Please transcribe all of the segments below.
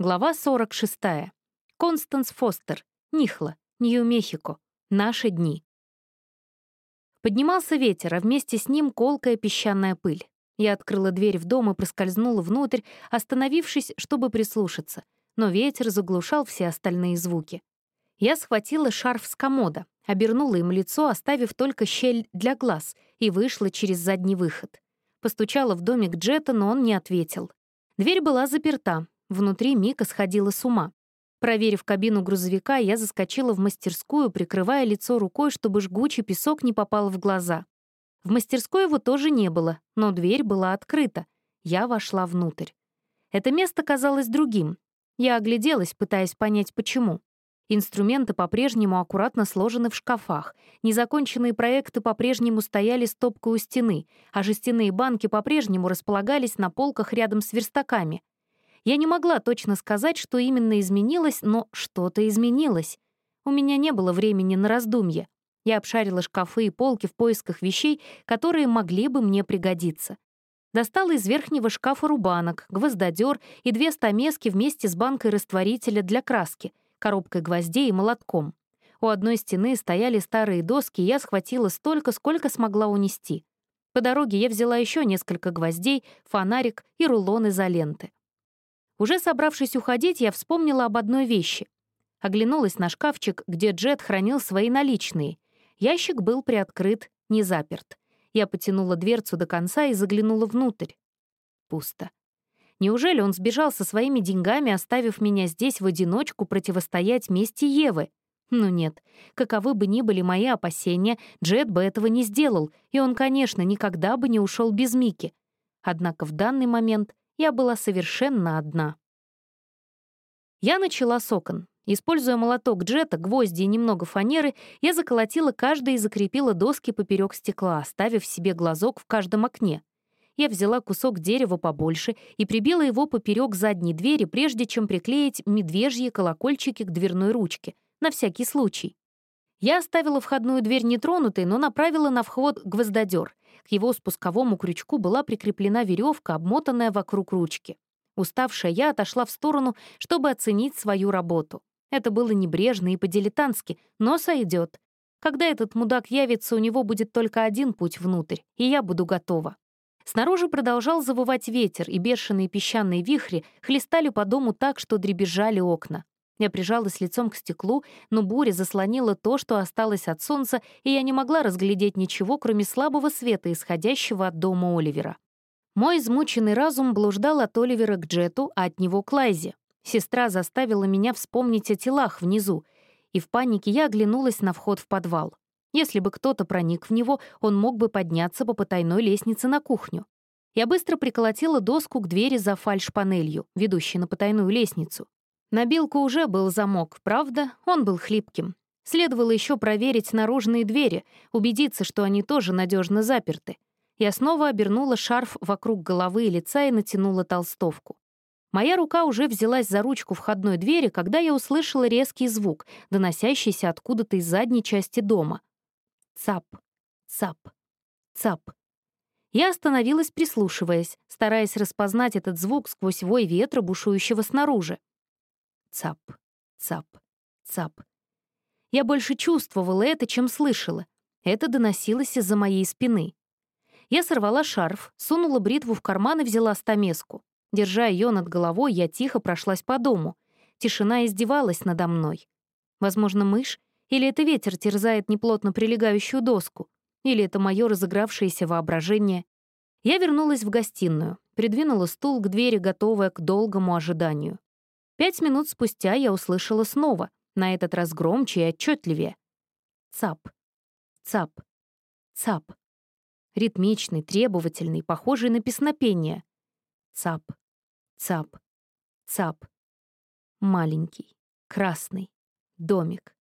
Глава 46. Констанс Фостер. Нихла. Нью-Мехико. Наши дни. Поднимался ветер, а вместе с ним колкая песчаная пыль. Я открыла дверь в дом и проскользнула внутрь, остановившись, чтобы прислушаться. Но ветер заглушал все остальные звуки. Я схватила шарф с комода, обернула им лицо, оставив только щель для глаз, и вышла через задний выход. Постучала в домик Джета, но он не ответил. Дверь была заперта, Внутри Мика сходила с ума. Проверив кабину грузовика, я заскочила в мастерскую, прикрывая лицо рукой, чтобы жгучий песок не попал в глаза. В мастерской его тоже не было, но дверь была открыта. Я вошла внутрь. Это место казалось другим. Я огляделась, пытаясь понять, почему. Инструменты по-прежнему аккуратно сложены в шкафах, незаконченные проекты по-прежнему стояли стопкой у стены, а жестяные банки по-прежнему располагались на полках рядом с верстаками — я не могла точно сказать, что именно изменилось, но что-то изменилось. У меня не было времени на раздумья. Я обшарила шкафы и полки в поисках вещей, которые могли бы мне пригодиться. Достала из верхнего шкафа рубанок, гвоздодер и две стамески вместе с банкой растворителя для краски, коробкой гвоздей и молотком. У одной стены стояли старые доски, и я схватила столько, сколько смогла унести. По дороге я взяла еще несколько гвоздей, фонарик и рулон изоленты. Уже собравшись уходить, я вспомнила об одной вещи. Оглянулась на шкафчик, где Джет хранил свои наличные. Ящик был приоткрыт, не заперт. Я потянула дверцу до конца и заглянула внутрь. Пусто. Неужели он сбежал со своими деньгами, оставив меня здесь в одиночку противостоять мести Евы? Ну нет, каковы бы ни были мои опасения, Джет бы этого не сделал, и он, конечно, никогда бы не ушел без Мики. Однако в данный момент я была совершенно одна. Я начала с окон. Используя молоток джета, гвозди и немного фанеры, я заколотила каждый и закрепила доски поперек стекла, оставив себе глазок в каждом окне. Я взяла кусок дерева побольше и прибила его поперек задней двери, прежде чем приклеить медвежьи колокольчики к дверной ручке, на всякий случай. Я оставила входную дверь нетронутой, но направила на вход гвоздодер. К его спусковому крючку была прикреплена веревка, обмотанная вокруг ручки. Уставшая я отошла в сторону, чтобы оценить свою работу. Это было небрежно и по-дилетантски, но сойдет. Когда этот мудак явится, у него будет только один путь внутрь, и я буду готова. Снаружи продолжал завывать ветер, и бешеные песчаные вихри хлестали по дому так, что дребезжали окна. Я прижалась лицом к стеклу, но буря заслонила то, что осталось от солнца, и я не могла разглядеть ничего, кроме слабого света, исходящего от дома Оливера. Мой измученный разум блуждал от Оливера к Джету, а от него к Лайзе. Сестра заставила меня вспомнить о телах внизу, и в панике я оглянулась на вход в подвал. Если бы кто-то проник в него, он мог бы подняться по потайной лестнице на кухню. Я быстро приколотила доску к двери за фальш-панелью, ведущей на потайную лестницу. На билку уже был замок, правда, он был хлипким. Следовало еще проверить наружные двери, убедиться, что они тоже надежно заперты. Я снова обернула шарф вокруг головы и лица и натянула толстовку. Моя рука уже взялась за ручку входной двери, когда я услышала резкий звук, доносящийся откуда-то из задней части дома. Цап, цап, цап. Я остановилась, прислушиваясь, стараясь распознать этот звук сквозь вой ветра, бушующего снаружи. Цап, цап, цап. Я больше чувствовала это, чем слышала. Это доносилось из-за моей спины. Я сорвала шарф, сунула бритву в карман и взяла стамеску. Держа ее над головой, я тихо прошлась по дому. Тишина издевалась надо мной. Возможно, мышь? Или это ветер терзает неплотно прилегающую доску? Или это мое разыгравшееся воображение? Я вернулась в гостиную, придвинула стул к двери, готовая к долгому ожиданию. Пять минут спустя я услышала снова, на этот раз громче и отчетливее. Цап, цап, цап. Ритмичный, требовательный, похожий на песнопение. Цап, цап, цап. Маленький, красный, домик.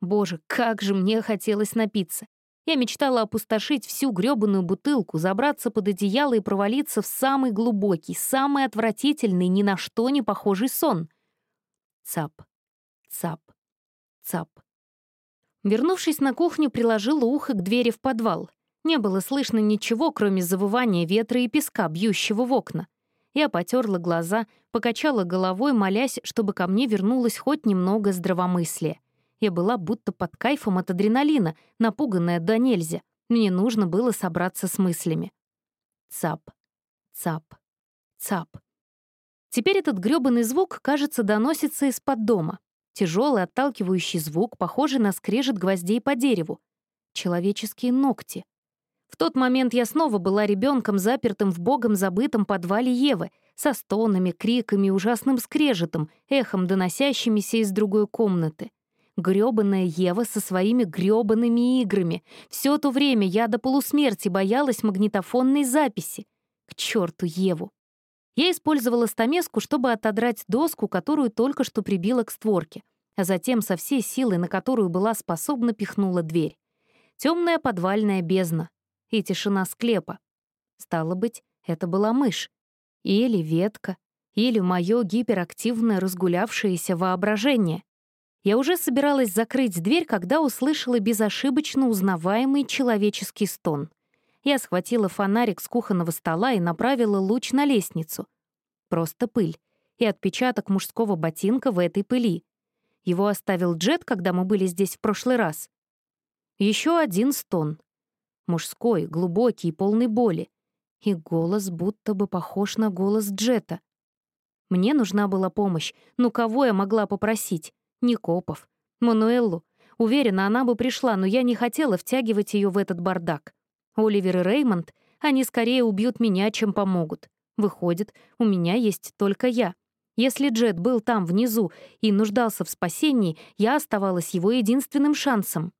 Боже, как же мне хотелось напиться. Я мечтала опустошить всю грёбаную бутылку, забраться под одеяло и провалиться в самый глубокий, самый отвратительный, ни на что не похожий сон. Цап, цап, цап. Вернувшись на кухню, приложила ухо к двери в подвал. Не было слышно ничего, кроме завывания ветра и песка, бьющего в окна. Я потерла глаза, покачала головой, молясь, чтобы ко мне вернулось хоть немного здравомыслия. Я была будто под кайфом от адреналина, напуганная до нельзя. Мне нужно было собраться с мыслями. Цап, цап, цап. Теперь этот грёбаный звук, кажется, доносится из-под дома. Тяжелый отталкивающий звук, похожий на скрежет гвоздей по дереву. Человеческие ногти. В тот момент я снова была ребенком, запертым в богом забытом подвале Евы, со стонами, криками ужасным скрежетом, эхом доносящимися из другой комнаты. Грёбаная Ева со своими грёбаными играми. Все то время я до полусмерти боялась магнитофонной записи. К черту Еву. Я использовала стамеску, чтобы отодрать доску, которую только что прибила к створке, а затем со всей силой, на которую была способна, пихнула дверь. Темная подвальная бездна и тишина склепа. Стало быть, это была мышь. Или ветка, или мое гиперактивное разгулявшееся воображение. Я уже собиралась закрыть дверь, когда услышала безошибочно узнаваемый человеческий стон. Я схватила фонарик с кухонного стола и направила луч на лестницу. Просто пыль. И отпечаток мужского ботинка в этой пыли. Его оставил Джет, когда мы были здесь в прошлый раз. Еще один стон. Мужской, глубокий, полный боли. И голос будто бы похож на голос Джета. Мне нужна была помощь. Ну кого я могла попросить? Ни копов. Мануэллу. Уверена, она бы пришла, но я не хотела втягивать ее в этот бардак. Оливер и Реймонд, они скорее убьют меня, чем помогут. Выходит, у меня есть только я. Если Джет был там внизу и нуждался в спасении, я оставалась его единственным шансом.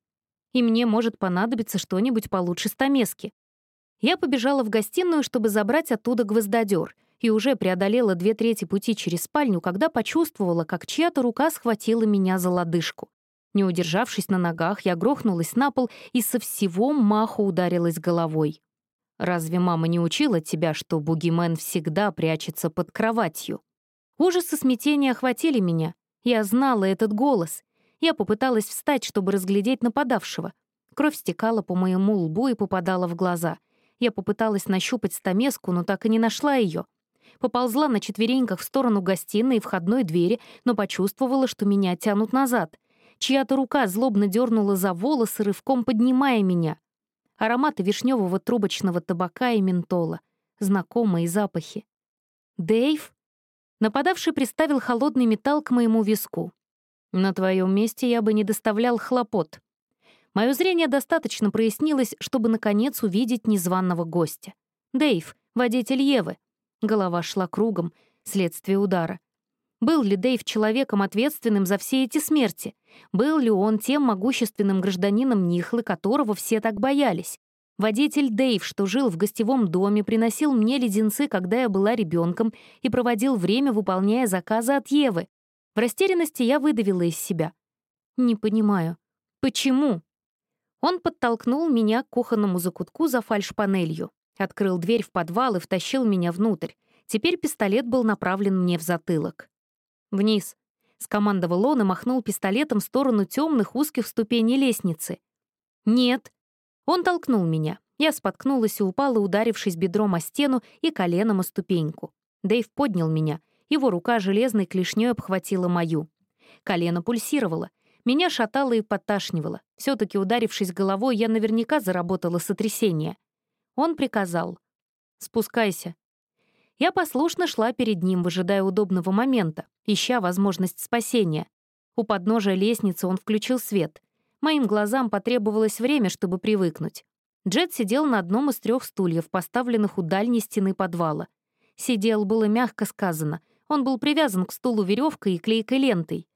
И мне может понадобиться что-нибудь получше стамески. Я побежала в гостиную, чтобы забрать оттуда гвоздодер, и уже преодолела две трети пути через спальню, когда почувствовала, как чья-то рука схватила меня за лодыжку. Не удержавшись на ногах, я грохнулась на пол и со всего маху ударилась головой. «Разве мама не учила тебя, что бугимен всегда прячется под кроватью?» Ужас и охватили меня. Я знала этот голос. Я попыталась встать, чтобы разглядеть нападавшего. Кровь стекала по моему лбу и попадала в глаза. Я попыталась нащупать стамеску, но так и не нашла ее поползла на четвереньках в сторону гостиной и входной двери, но почувствовала, что меня тянут назад. Чья-то рука злобно дернула за волосы, рывком поднимая меня. Ароматы вишневого трубочного табака и ментола. Знакомые запахи. «Дэйв?» Нападавший приставил холодный металл к моему виску. «На твоем месте я бы не доставлял хлопот». Мое зрение достаточно прояснилось, чтобы, наконец, увидеть незваного гостя. Дэйв, водитель Евы, Голова шла кругом, следствие удара. Был ли Дэйв человеком, ответственным за все эти смерти? Был ли он тем могущественным гражданином Нихлы, которого все так боялись? Водитель Дэйв, что жил в гостевом доме, приносил мне леденцы, когда я была ребенком, и проводил время, выполняя заказы от Евы. В растерянности я выдавила из себя. «Не понимаю. Почему?» Он подтолкнул меня к кухонному закутку за фальшпанелью. Открыл дверь в подвал и втащил меня внутрь. Теперь пистолет был направлен мне в затылок. «Вниз», — скомандовал он и махнул пистолетом в сторону темных узких ступеней лестницы. «Нет». Он толкнул меня. Я споткнулась и упала, ударившись бедром о стену и коленом о ступеньку. Дэйв поднял меня. Его рука железной клешней обхватила мою. Колено пульсировало. Меня шатало и подташнивало. все таки ударившись головой, я наверняка заработала сотрясение. Он приказал «Спускайся». Я послушно шла перед ним, выжидая удобного момента, ища возможность спасения. У подножия лестницы он включил свет. Моим глазам потребовалось время, чтобы привыкнуть. Джет сидел на одном из трех стульев, поставленных у дальней стены подвала. Сидел было мягко сказано. Он был привязан к стулу веревкой и клейкой лентой.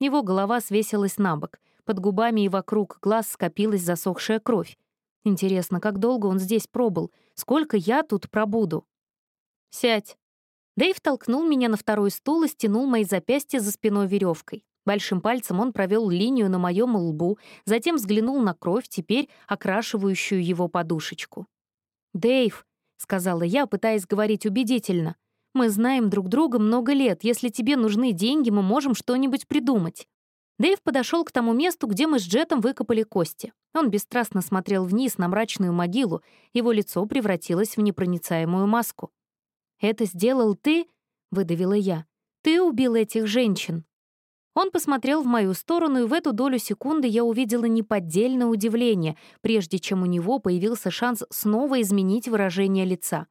Его голова свесилась на бок. Под губами и вокруг глаз скопилась засохшая кровь. Интересно, как долго он здесь пробыл? Сколько я тут пробуду? «Сядь». Дэйв толкнул меня на второй стул и стянул мои запястья за спиной веревкой. Большим пальцем он провел линию на моем лбу, затем взглянул на кровь, теперь окрашивающую его подушечку. «Дэйв», — сказала я, пытаясь говорить убедительно, «мы знаем друг друга много лет. Если тебе нужны деньги, мы можем что-нибудь придумать». Дэйв подошел к тому месту, где мы с Джетом выкопали кости. Он бесстрастно смотрел вниз на мрачную могилу, его лицо превратилось в непроницаемую маску. «Это сделал ты?» — выдавила я. «Ты убил этих женщин». Он посмотрел в мою сторону, и в эту долю секунды я увидела неподдельное удивление, прежде чем у него появился шанс снова изменить выражение лица.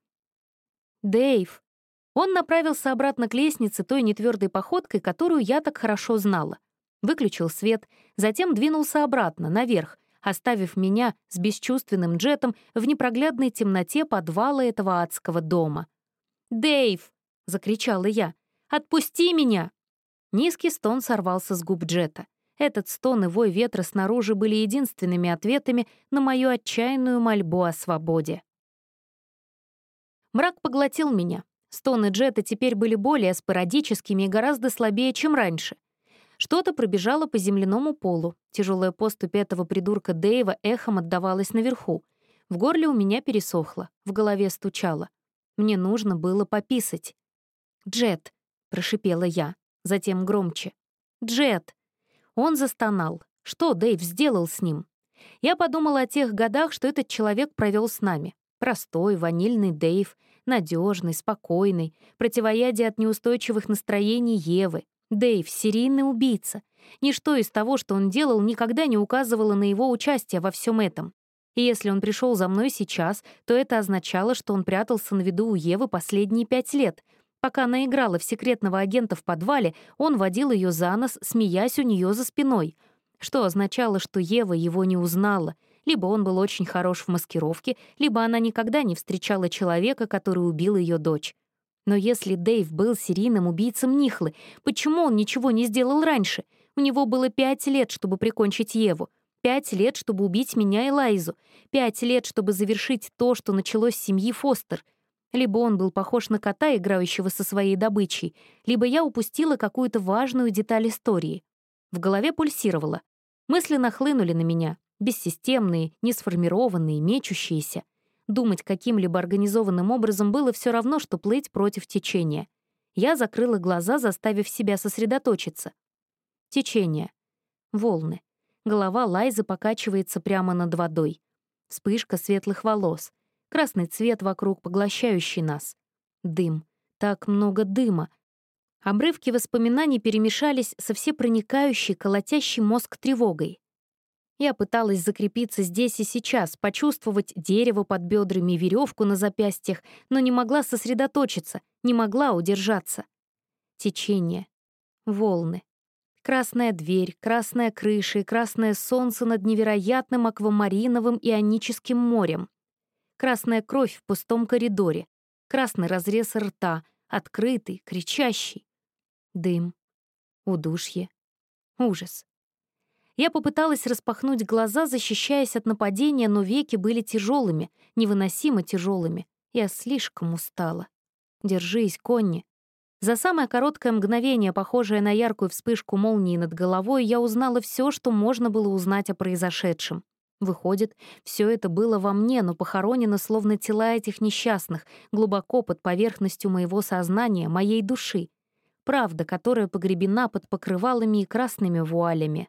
«Дэйв!» Он направился обратно к лестнице той нетвердой походкой, которую я так хорошо знала. Выключил свет, затем двинулся обратно, наверх, оставив меня с бесчувственным джетом в непроглядной темноте подвала этого адского дома. «Дэйв!» — закричала я. «Отпусти меня!» Низкий стон сорвался с губ Джета. Этот стон и вой ветра снаружи были единственными ответами на мою отчаянную мольбу о свободе. Мрак поглотил меня. Стоны Джета теперь были более спорадическими и гораздо слабее, чем раньше. Что-то пробежало по земляному полу. Тяжелая поступь этого придурка Дэйва эхом отдавалась наверху. В горле у меня пересохло, в голове стучало. Мне нужно было пописать. «Джет», — прошипела я затем громче. «Джет!» Он застонал. Что Дэйв сделал с ним? Я подумала о тех годах, что этот человек провел с нами. Простой, ванильный Дэйв, надежный, спокойный, противоядие от неустойчивых настроений Евы. Дэйв — серийный убийца. Ничто из того, что он делал, никогда не указывало на его участие во всем этом. И если он пришел за мной сейчас, то это означало, что он прятался на виду у Евы последние пять лет — Пока она играла в секретного агента в подвале, он водил ее за нос, смеясь у нее за спиной, что означало, что Ева его не узнала. Либо он был очень хорош в маскировке, либо она никогда не встречала человека, который убил ее дочь. Но если Дэйв был серийным убийцем Нихлы, почему он ничего не сделал раньше? У него было пять лет, чтобы прикончить Еву. Пять лет, чтобы убить меня и Лайзу. Пять лет, чтобы завершить то, что началось с семьи Фостер — либо он был похож на кота, играющего со своей добычей, либо я упустила какую-то важную деталь истории. В голове пульсировало. Мысли нахлынули на меня, бессистемные, несформированные, мечущиеся. Думать каким-либо организованным образом было все равно, что плыть против течения. Я закрыла глаза, заставив себя сосредоточиться. Течение. Волны. Голова Лайзы покачивается прямо над водой. Вспышка светлых волос. Красный цвет вокруг, поглощающий нас. Дым. Так много дыма. Обрывки воспоминаний перемешались со всепроникающей, колотящей мозг тревогой. Я пыталась закрепиться здесь и сейчас, почувствовать дерево под бедрами, веревку на запястьях, но не могла сосредоточиться, не могла удержаться. Течение. Волны. Красная дверь, красная крыша и красное солнце над невероятным аквамариновым ионическим морем красная кровь в пустом коридоре, красный разрез рта, открытый, кричащий. Дым, удушье, ужас. Я попыталась распахнуть глаза, защищаясь от нападения, но веки были тяжелыми, невыносимо тяжелыми. Я слишком устала. Держись, Конни. За самое короткое мгновение, похожее на яркую вспышку молнии над головой, я узнала все, что можно было узнать о произошедшем. Выходит, все это было во мне, но похоронено словно тела этих несчастных, глубоко под поверхностью моего сознания, моей души. Правда, которая погребена под покрывалами и красными вуалями.